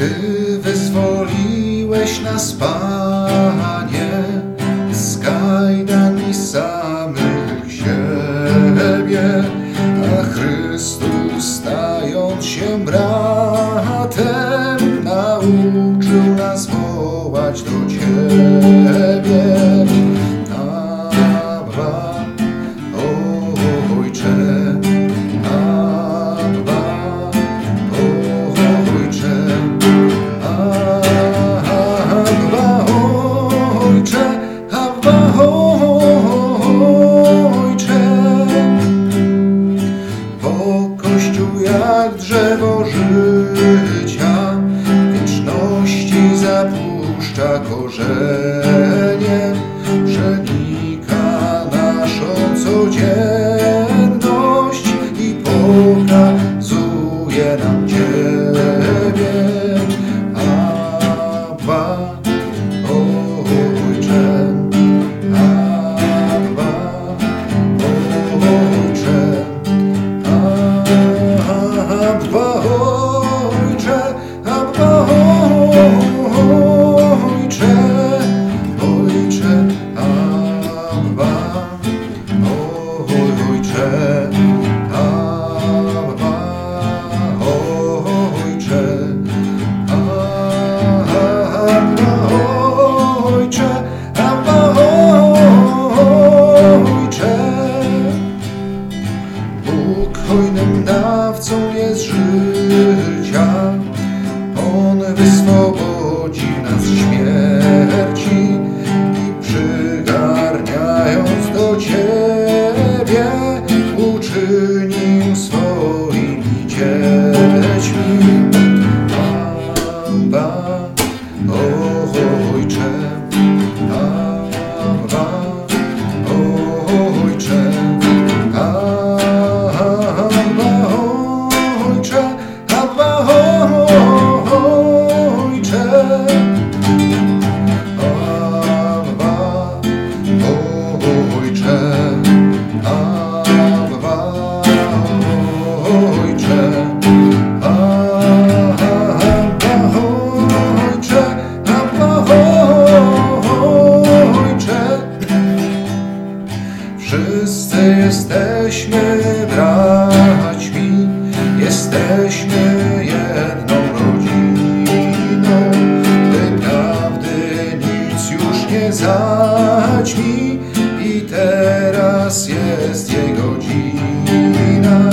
Ty wyzwoliłeś nas, Panie, z kajdan i samych siebie, drzewo życia wieczności zapuszcza korzenie, przenika naszą codzienność i pokazuje nam Ojcze, Abba Ojcze, Abba Ojcze, Abba Ojcze. Bóg hojnym dawcą jest życia, On wyswobodzi Jesteśmy jedną rodziną, tej prawdy nic już nie zaćmi i teraz jest jej godzina.